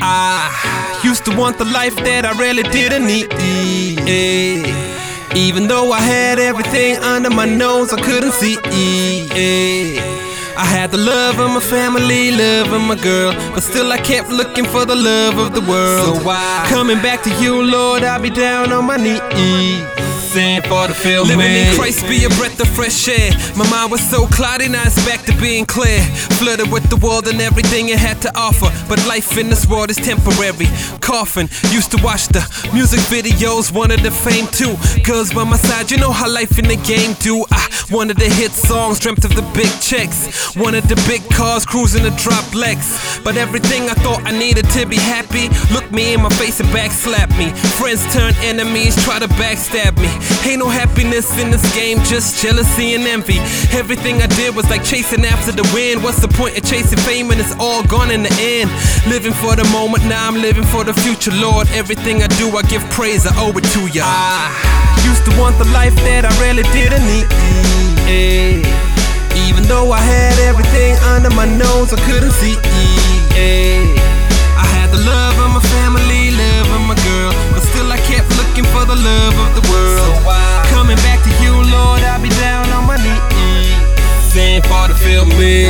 I used to want the life that I really didn't need. Even though I had everything under my nose, I couldn't see. I had the love of my family, love of my girl, but still I kept looking for the love of the world. So why coming back to you, Lord, I'll be down on my knees sin for the film. Living in Christ be a breath of fresh air. My mind was so cloudy, now it's back to being clear. Flooded with the world and everything it had to offer. But life in this world is temporary. Coughing, used to watch the music videos, wanted the fame too. Girls by my side, you know how life in the game do. I wanted the hit songs, dreamt of the big checks. Wanted the big cars, cruising the drop Lex. But everything I thought I needed to be happy, looked me in my face and backslap me. Friends turn enemies, try to backstab me. Ain't no happiness in this game, just jealousy and envy. Everything I did was like chasing after the wind. What's the point of chasing fame when it's all gone in the end? Living for the moment, now I'm living for the future, Lord. Everything I do, I give praise, I owe it to ya. I used to want the life that I really didn't need. Even though I had everything under my nose, I couldn't see. I had the love of my family, love of my girl, but still I kept looking for the love of the world. So Coming back to you, Lord, I'll be down on my knees, saying for to feel me.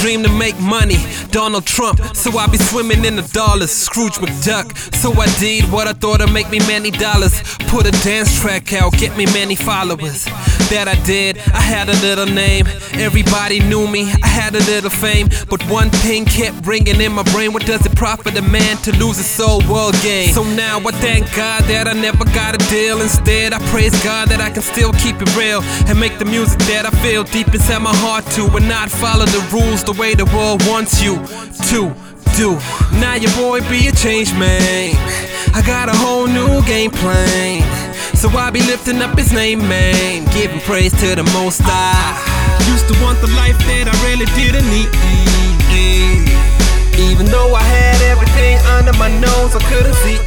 Dream to make money, Donald Trump, so I be swimming in the dollars. Scrooge McDuck, so I did what I thought would make me many dollars. Put a dance track out, get me many followers. That I did, I had a little name, everybody knew me, I had a little fame. But one thing kept ringing in my brain what does it profit a man to lose his soul world game? So now I thank God that I never got a deal. Instead, I praise God that I can still keep it real and make the music that I feel deep inside my heart to and not follow the rules the way the world wants you to do. Now your boy be a change man. I got a whole new game plan. So I be lifting up his name, man. Giving praise to the most high. Used to want the life that I really didn't need. Even though I had everything under my nose, I couldn't see.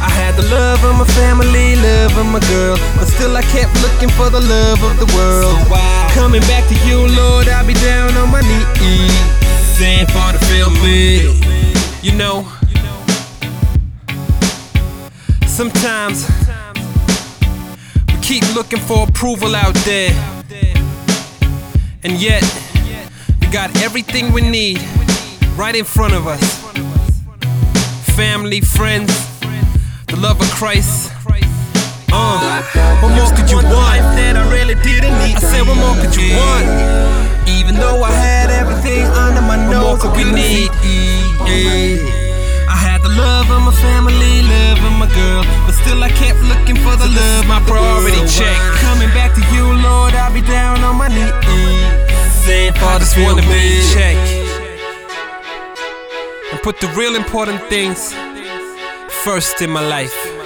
I had the love of my family, love of my girl, but still I kept looking for the love of the world. Coming back to you, Lord, I'll be down on my knees, saying for to feel me. You know, sometimes we keep looking for approval out there, and yet we got everything we need right in front of us. Family, friends, the love of Christ. Uh, what more could you want? That I really didn't need. I said, what more could you want? Even though I had everything under my nose, what more could we need? I had the love of my family, my girl, but still I kept looking for the love, my priority check. Coming back to you, Lord, I'll be down on my knees, saying, I just wanna be check and put the real important things first in my life.